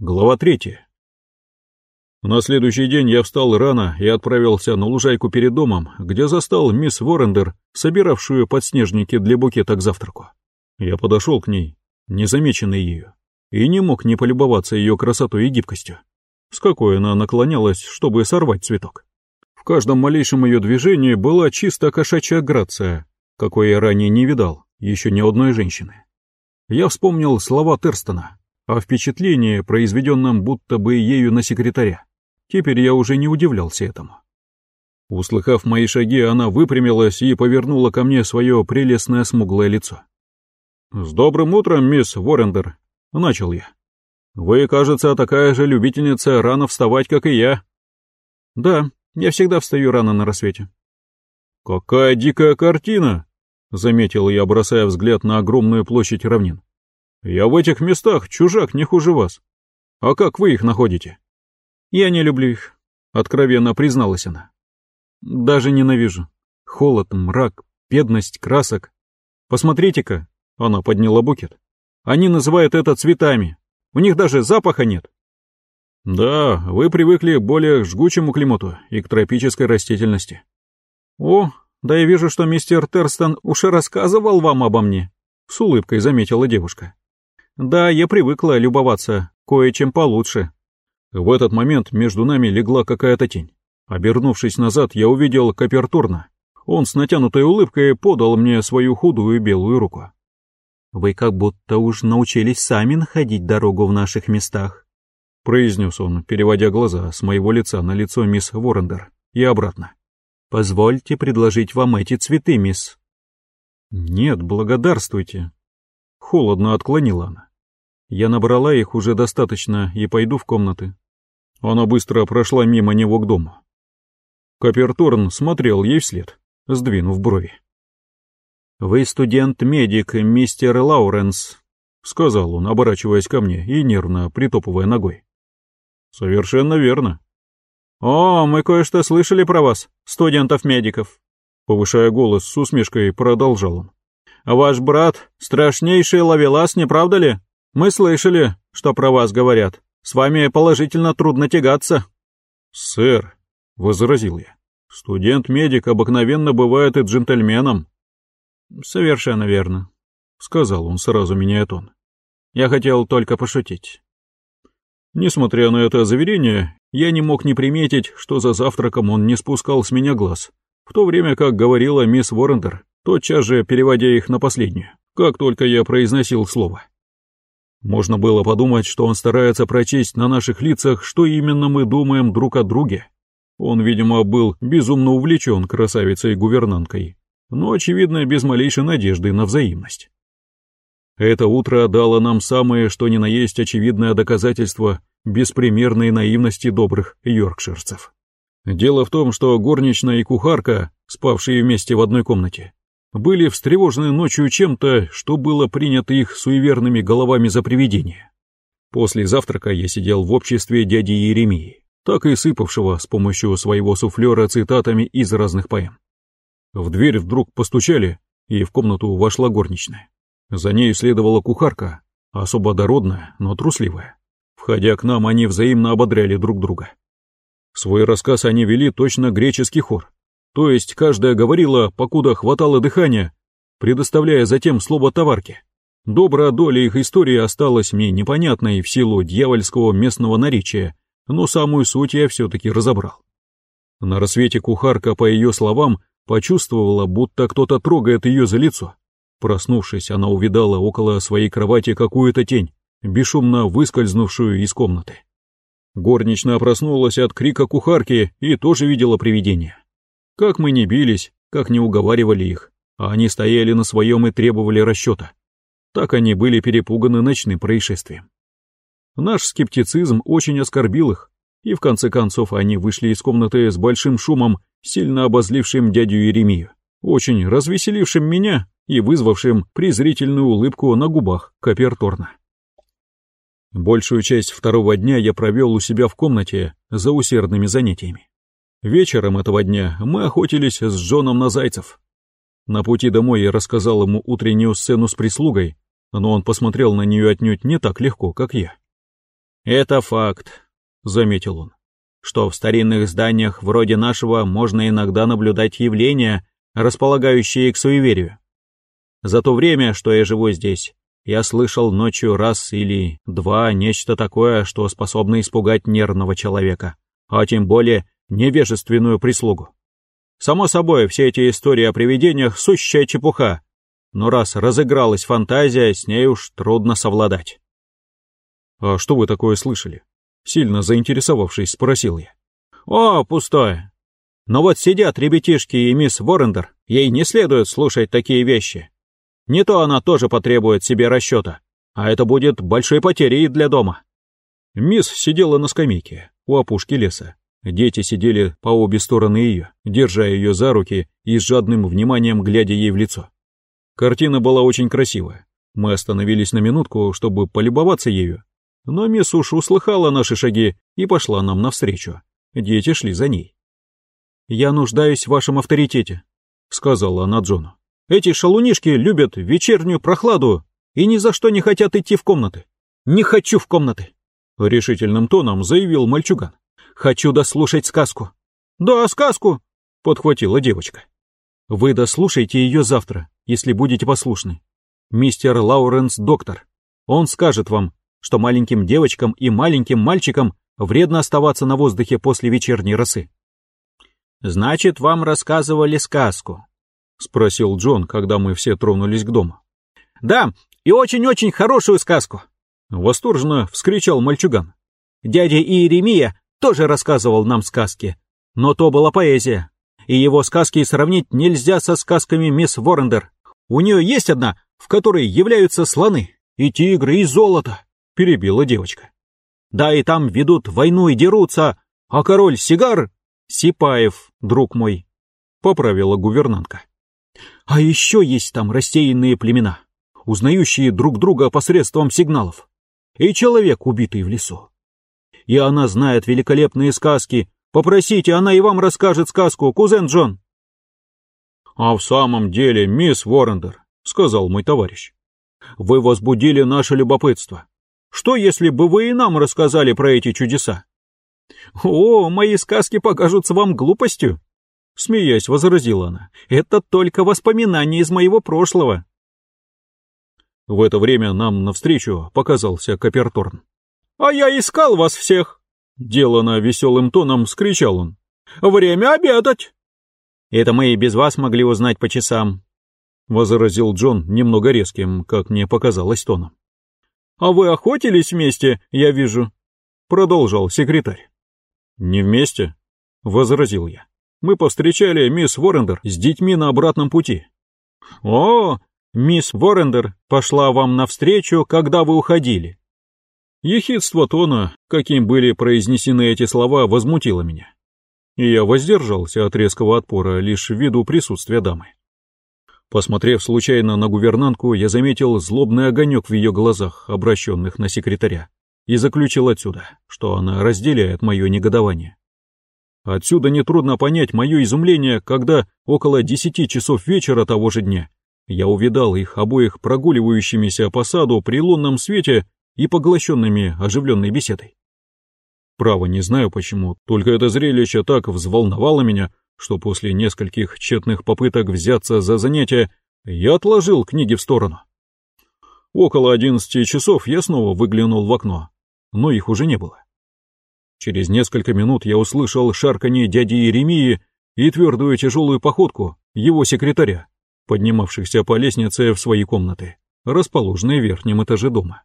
Глава третья. На следующий день я встал рано и отправился на лужайку перед домом, где застал мисс Воррендер, собиравшую подснежники для букета к завтраку. Я подошел к ней, незамеченный ею, и не мог не полюбоваться ее красотой и гибкостью, с какой она наклонялась, чтобы сорвать цветок. В каждом малейшем ее движении была чисто кошачья грация, какой я ранее не видал, еще ни одной женщины. Я вспомнил слова Терстона о впечатлении, произведенном будто бы ею на секретаря. Теперь я уже не удивлялся этому. Услыхав мои шаги, она выпрямилась и повернула ко мне свое прелестное смуглое лицо. «С добрым утром, мисс Воррендер», — начал я. «Вы, кажется, такая же любительница рано вставать, как и я». «Да, я всегда встаю рано на рассвете». «Какая дикая картина!» — заметил я, бросая взгляд на огромную площадь равнин. Я в этих местах чужак не хуже вас. А как вы их находите? Я не люблю их, откровенно призналась она. Даже ненавижу. Холод, мрак, бедность красок. Посмотрите-ка, она подняла букет. Они называют это цветами. У них даже запаха нет. Да, вы привыкли к более жгучему климату и к тропической растительности. О, да я вижу, что мистер Терстон уж и рассказывал вам обо мне, с улыбкой заметила девушка. Да, я привыкла любоваться кое-чем получше. В этот момент между нами легла какая-то тень. Обернувшись назад, я увидел Капертурна. Он с натянутой улыбкой подал мне свою худую белую руку. «Вы как будто уж научились сами находить дорогу в наших местах», произнес он, переводя глаза с моего лица на лицо мисс Воррендер и обратно. «Позвольте предложить вам эти цветы, мисс». «Нет, благодарствуйте», Холодно отклонила она. Я набрала их уже достаточно и пойду в комнаты. Она быстро прошла мимо него к дому. Каперторн смотрел ей вслед, сдвинув брови. «Вы студент-медик, мистер Лауренс», — сказал он, оборачиваясь ко мне и нервно притопывая ногой. «Совершенно верно». «О, мы кое-что слышали про вас, студентов-медиков», — повышая голос с усмешкой, продолжал он. Ваш брат — страшнейший ловелас, не правда ли? Мы слышали, что про вас говорят. С вами положительно трудно тягаться». «Сэр», — возразил я, — «студент-медик обыкновенно бывает и джентльменом». «Совершенно верно», — сказал он, сразу меняя тон. «Я хотел только пошутить». Несмотря на это заверение, я не мог не приметить, что за завтраком он не спускал с меня глаз, в то время как говорила мисс Воррендер, тотчас же переводя их на последнюю, как только я произносил слово. Можно было подумать, что он старается прочесть на наших лицах, что именно мы думаем друг о друге. Он, видимо, был безумно увлечен красавицей-гувернанткой, но, очевидно, без малейшей надежды на взаимность. Это утро дало нам самое, что ни на есть очевидное доказательство беспримерной наивности добрых йоркширцев. Дело в том, что горничная и кухарка, спавшие вместе в одной комнате, были встревожены ночью чем-то, что было принято их суеверными головами за привидение. После завтрака я сидел в обществе дяди Еремии, так и сыпавшего с помощью своего суфлера цитатами из разных поэм. В дверь вдруг постучали, и в комнату вошла горничная. За ней следовала кухарка, особо дородная, но трусливая. Входя к нам, они взаимно ободряли друг друга. Свой рассказ они вели точно греческий хор, то есть каждая говорила, покуда хватало дыхания, предоставляя затем слово товарке. Добрая доля их истории осталась мне непонятной в силу дьявольского местного наречия, но самую суть я все-таки разобрал. На рассвете кухарка, по ее словам, почувствовала, будто кто-то трогает ее за лицо. Проснувшись, она увидала около своей кровати какую-то тень, бесшумно выскользнувшую из комнаты. Горничная проснулась от крика кухарки и тоже видела привидение. Как мы не бились, как не уговаривали их, а они стояли на своем и требовали расчета. Так они были перепуганы ночным происшествием. Наш скептицизм очень оскорбил их, и в конце концов они вышли из комнаты с большим шумом, сильно обозлившим дядю Еремию, очень развеселившим меня и вызвавшим презрительную улыбку на губах Каперторна. Большую часть второго дня я провел у себя в комнате за усердными занятиями. Вечером этого дня мы охотились с Джоном на зайцев. На пути домой я рассказал ему утреннюю сцену с прислугой, но он посмотрел на нее отнюдь не так легко, как я. Это факт, заметил он, что в старинных зданиях вроде нашего можно иногда наблюдать явления, располагающие к суеверию. За то время, что я живу здесь, я слышал ночью раз или два нечто такое, что способно испугать нервного человека, а тем более невежественную прислугу. Само собой, все эти истории о привидениях — сущая чепуха, но раз разыгралась фантазия, с ней уж трудно совладать. «А что вы такое слышали?» Сильно заинтересовавшись, спросил я. «О, пустое. Но вот сидят ребятишки и мисс Воррендер, ей не следует слушать такие вещи. Не то она тоже потребует себе расчета, а это будет большой потерей для дома». Мисс сидела на скамейке у опушки леса. Дети сидели по обе стороны ее, держа ее за руки и с жадным вниманием глядя ей в лицо. Картина была очень красивая. Мы остановились на минутку, чтобы полюбоваться ею. Но мисс уж услыхала наши шаги и пошла нам навстречу. Дети шли за ней. «Я нуждаюсь в вашем авторитете», — сказала она Джону. «Эти шалунишки любят вечернюю прохладу и ни за что не хотят идти в комнаты. Не хочу в комнаты», — решительным тоном заявил мальчуган. «Хочу дослушать сказку». «Да, сказку», — подхватила девочка. «Вы дослушайте ее завтра, если будете послушны. Мистер Лауренс доктор. Он скажет вам, что маленьким девочкам и маленьким мальчикам вредно оставаться на воздухе после вечерней росы. «Значит, вам рассказывали сказку?» — спросил Джон, когда мы все тронулись к дому. «Да, и очень-очень хорошую сказку!» — восторженно вскричал мальчуган. «Дядя Иеремия тоже рассказывал нам сказки, но то была поэзия, и его сказки сравнить нельзя со сказками мисс Воррендер. У нее есть одна, в которой являются слоны, и тигры, и золото, — перебила девочка. «Да и там ведут войну и дерутся, а король Сигар — Сипаев, друг мой», — поправила гувернантка. «А еще есть там рассеянные племена, узнающие друг друга посредством сигналов, и человек, убитый в лесу. И она знает великолепные сказки. Попросите, она и вам расскажет сказку, кузен Джон». «А в самом деле, мисс Воррендер», — сказал мой товарищ, — «вы возбудили наше любопытство. Что, если бы вы и нам рассказали про эти чудеса? О, мои сказки покажутся вам глупостью, смеясь, возразила она. Это только воспоминания из моего прошлого. В это время нам навстречу показался Каперторн. «А я искал вас всех!» Делано веселым тоном скричал он. «Время обедать!» «Это мы и без вас могли узнать по часам», — возразил Джон немного резким, как мне показалось, тоном. «А вы охотились вместе, я вижу», — продолжал секретарь. «Не вместе», — возразил я. «Мы повстречали мисс Воррендер с детьми на обратном пути». «О, мисс Воррендер пошла вам навстречу, когда вы уходили». Ехидство тона, каким были произнесены эти слова, возмутило меня. И я воздержался от резкого отпора лишь ввиду присутствия дамы. Посмотрев случайно на гувернантку, я заметил злобный огонек в ее глазах, обращенных на секретаря, и заключил отсюда, что она разделяет мое негодование. Отсюда нетрудно понять мое изумление, когда около десяти часов вечера того же дня я увидал их обоих прогуливающимися по саду при лунном свете и поглощенными оживленной беседой. Право, не знаю почему, только это зрелище так взволновало меня, что после нескольких тщетных попыток взяться за занятие, я отложил книги в сторону. Около одиннадцати часов я снова выглянул в окно, но их уже не было. Через несколько минут я услышал шарканье дяди Еремии и твердую тяжелую походку его секретаря, поднимавшихся по лестнице в свои комнаты, расположенные в верхнем этаже дома.